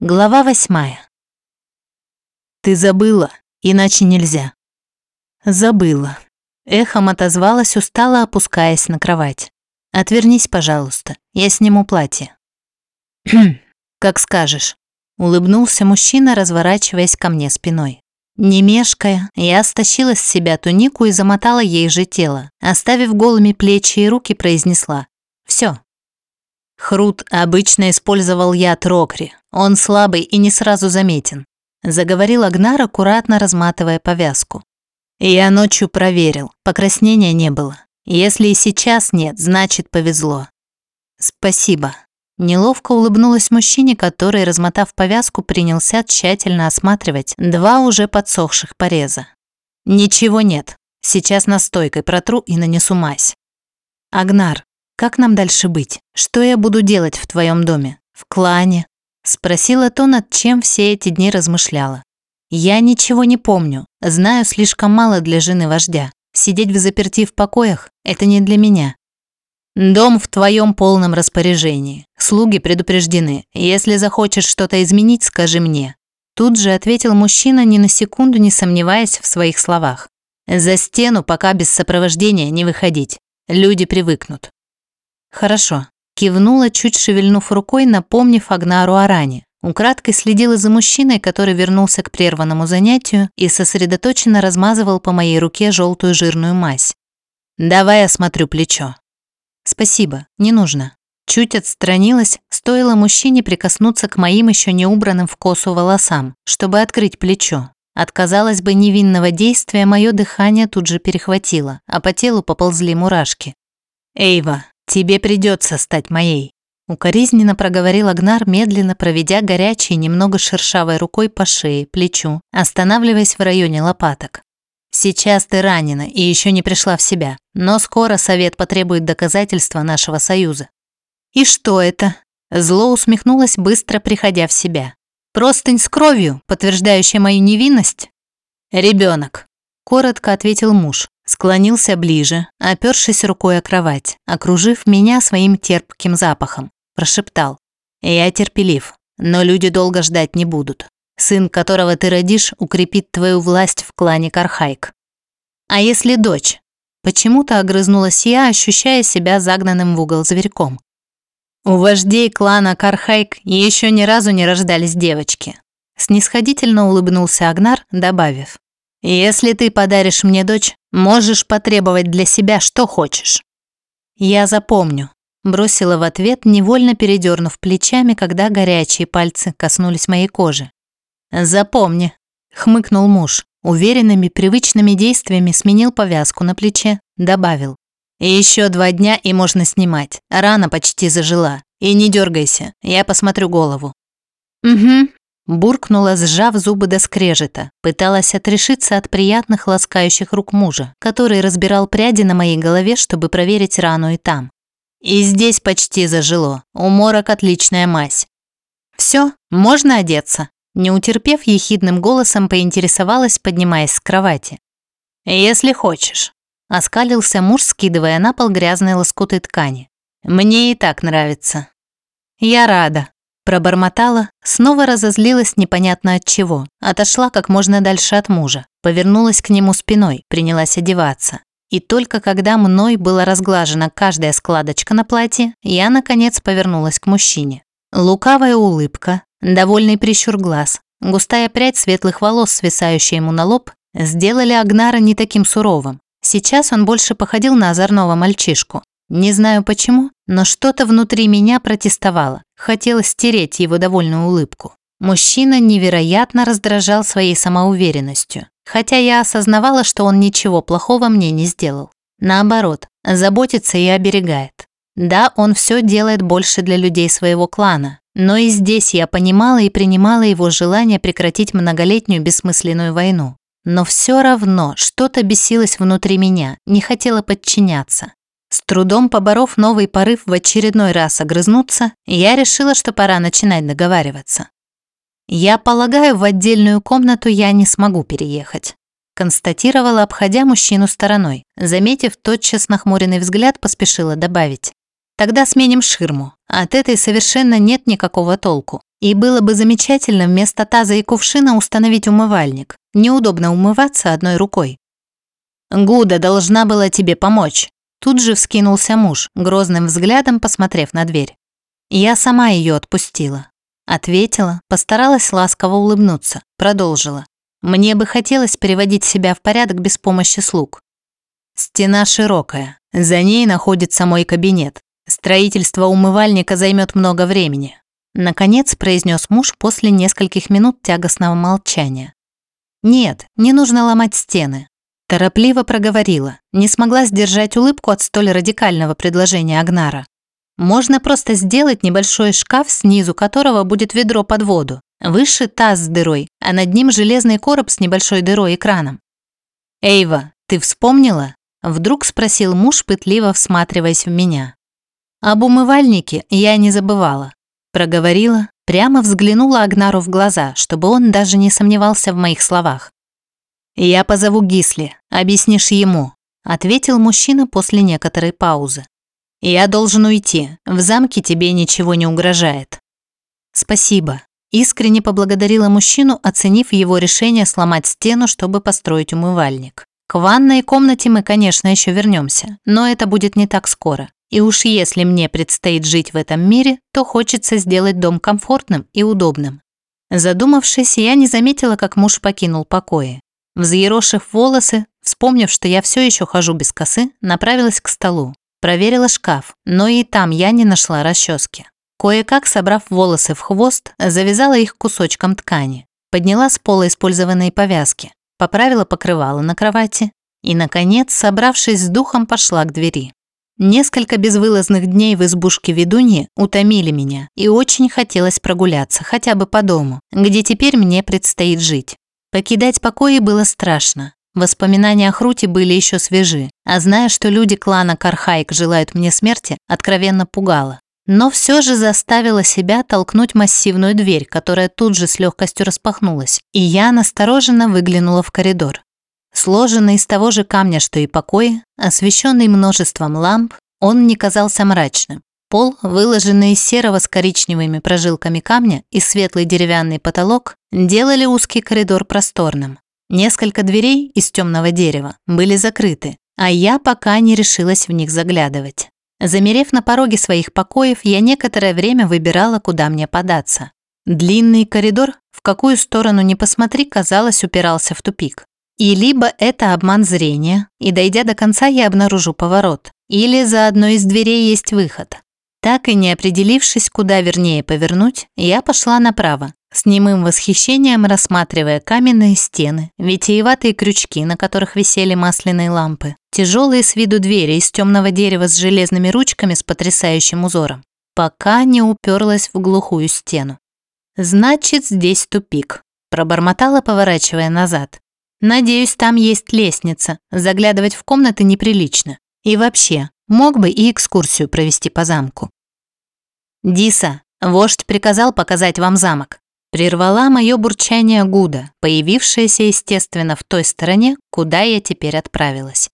Глава восьмая. «Ты забыла, иначе нельзя». «Забыла». Эхом отозвалась, устало опускаясь на кровать. «Отвернись, пожалуйста, я сниму платье». «Хм, как скажешь», – улыбнулся мужчина, разворачиваясь ко мне спиной. Не мешкая, я стащила с себя тунику и замотала ей же тело, оставив голыми плечи и руки, произнесла «Все, Хрут обычно использовал яд Рокри. Он слабый и не сразу заметен. Заговорил Агнар, аккуратно разматывая повязку. Я ночью проверил, покраснения не было. Если и сейчас нет, значит повезло. Спасибо. Неловко улыбнулась мужчине, который, размотав повязку, принялся тщательно осматривать два уже подсохших пореза. Ничего нет. Сейчас настойкой протру и нанесу мазь. Агнар, как нам дальше быть? Что я буду делать в твоем доме? В клане? Спросила то, над чем все эти дни размышляла. Я ничего не помню, знаю слишком мало для жены вождя. Сидеть в заперти в покоях – это не для меня. Дом в твоем полном распоряжении. Слуги предупреждены. Если захочешь что-то изменить, скажи мне. Тут же ответил мужчина, ни на секунду не сомневаясь в своих словах. За стену пока без сопровождения не выходить. Люди привыкнут. «Хорошо», – кивнула, чуть шевельнув рукой, напомнив Агнару о ране. Украдкой следила за мужчиной, который вернулся к прерванному занятию и сосредоточенно размазывал по моей руке желтую жирную мазь. «Давай осмотрю плечо». «Спасибо, не нужно». Чуть отстранилась, стоило мужчине прикоснуться к моим еще не убранным в косу волосам, чтобы открыть плечо. Отказалось бы невинного действия, мое дыхание тут же перехватило, а по телу поползли мурашки. «Эйва, «Тебе придется стать моей», – укоризненно проговорил Агнар, медленно проведя горячей, немного шершавой рукой по шее, плечу, останавливаясь в районе лопаток. «Сейчас ты ранена и еще не пришла в себя, но скоро совет потребует доказательства нашего союза». «И что это?» Зло усмехнулась, быстро приходя в себя. «Простынь с кровью, подтверждающая мою невинность?» «Ребенок», – коротко ответил муж, Склонился ближе, опершись рукой о кровать, окружив меня своим терпким запахом. Прошептал. «Я терпелив, но люди долго ждать не будут. Сын, которого ты родишь, укрепит твою власть в клане Кархайк». «А если дочь?» Почему-то огрызнулась я, ощущая себя загнанным в угол зверьком. У вождей клана Кархайк еще ни разу не рождались девочки. Снисходительно улыбнулся Агнар, добавив. Если ты подаришь мне дочь, можешь потребовать для себя что хочешь. Я запомню, бросила в ответ, невольно передернув плечами, когда горячие пальцы коснулись моей кожи. Запомни, хмыкнул муж, уверенными привычными действиями сменил повязку на плече, добавил: еще два дня и можно снимать. Рана почти зажила. И не дергайся, я посмотрю голову. Угу, Буркнула, сжав зубы до скрежета, пыталась отрешиться от приятных ласкающих рук мужа, который разбирал пряди на моей голове, чтобы проверить рану и там. И здесь почти зажило. У морок отличная мазь. Все, можно одеться. Не утерпев, ехидным голосом поинтересовалась, поднимаясь с кровати. «Если хочешь», – оскалился муж, скидывая на пол грязные лоскуты ткани. «Мне и так нравится». «Я рада», Пробормотала, снова разозлилась непонятно от чего, отошла как можно дальше от мужа, повернулась к нему спиной, принялась одеваться. И только когда мной была разглажена каждая складочка на платье, я, наконец, повернулась к мужчине. Лукавая улыбка, довольный прищур глаз, густая прядь светлых волос, свисающая ему на лоб, сделали Агнара не таким суровым. Сейчас он больше походил на озорного мальчишку, не знаю почему, но что-то внутри меня протестовало. Хотелось стереть его довольную улыбку. Мужчина невероятно раздражал своей самоуверенностью, хотя я осознавала, что он ничего плохого мне не сделал. Наоборот, заботится и оберегает. Да, он все делает больше для людей своего клана, но и здесь я понимала и принимала его желание прекратить многолетнюю бессмысленную войну. Но все равно что-то бесилось внутри меня, не хотела подчиняться. С трудом поборов новый порыв в очередной раз огрызнуться, я решила, что пора начинать договариваться. «Я полагаю, в отдельную комнату я не смогу переехать», констатировала, обходя мужчину стороной. Заметив тотчас нахмуренный взгляд, поспешила добавить. «Тогда сменим ширму. От этой совершенно нет никакого толку. И было бы замечательно вместо таза и кувшина установить умывальник. Неудобно умываться одной рукой. «Гуда должна была тебе помочь», Тут же вскинулся муж, грозным взглядом посмотрев на дверь. Я сама ее отпустила. Ответила, постаралась ласково улыбнуться, продолжила. Мне бы хотелось переводить себя в порядок без помощи слуг. Стена широкая, за ней находится мой кабинет. Строительство умывальника займет много времени. Наконец произнес муж после нескольких минут тягостного молчания. Нет, не нужно ломать стены. Торопливо проговорила, не смогла сдержать улыбку от столь радикального предложения Агнара. Можно просто сделать небольшой шкаф, снизу которого будет ведро под воду. Выше таз с дырой, а над ним железный короб с небольшой дырой экраном. «Эйва, ты вспомнила?» Вдруг спросил муж, пытливо всматриваясь в меня. Об умывальнике я не забывала. Проговорила, прямо взглянула Агнару в глаза, чтобы он даже не сомневался в моих словах. «Я позову Гисли, объяснишь ему», – ответил мужчина после некоторой паузы. «Я должен уйти, в замке тебе ничего не угрожает». «Спасибо», – искренне поблагодарила мужчину, оценив его решение сломать стену, чтобы построить умывальник. К ванной комнате мы, конечно, еще вернемся, но это будет не так скоро. И уж если мне предстоит жить в этом мире, то хочется сделать дом комфортным и удобным. Задумавшись, я не заметила, как муж покинул покои. Взъерошив волосы, вспомнив, что я все еще хожу без косы, направилась к столу. Проверила шкаф, но и там я не нашла расчески. Кое-как, собрав волосы в хвост, завязала их кусочком ткани. Подняла с пола использованные повязки, поправила покрывало на кровати и, наконец, собравшись с духом, пошла к двери. Несколько безвылазных дней в избушке ведуньи утомили меня, и очень хотелось прогуляться, хотя бы по дому, где теперь мне предстоит жить. Покидать покои было страшно. Воспоминания о Хруте были еще свежи, а зная, что люди клана Кархайк желают мне смерти, откровенно пугало. Но все же заставила себя толкнуть массивную дверь, которая тут же с легкостью распахнулась, и я настороженно выглянула в коридор. Сложенный из того же камня, что и покои, освещенный множеством ламп, он не казался мрачным. Пол, выложенный из серого с коричневыми прожилками камня и светлый деревянный потолок, делали узкий коридор просторным. Несколько дверей из темного дерева были закрыты, а я пока не решилась в них заглядывать. Замерев на пороге своих покоев, я некоторое время выбирала, куда мне податься. Длинный коридор, в какую сторону ни посмотри, казалось, упирался в тупик. И либо это обман зрения, и дойдя до конца я обнаружу поворот, или за одной из дверей есть выход. Так и не определившись, куда вернее повернуть, я пошла направо, с немым восхищением рассматривая каменные стены, витиеватые крючки, на которых висели масляные лампы, тяжелые с виду двери из темного дерева с железными ручками с потрясающим узором, пока не уперлась в глухую стену. «Значит, здесь тупик», – пробормотала, поворачивая назад. «Надеюсь, там есть лестница. Заглядывать в комнаты неприлично. И вообще, мог бы и экскурсию провести по замку». «Диса, вождь приказал показать вам замок». Прервала мое бурчание Гуда, появившееся, естественно, в той стороне, куда я теперь отправилась.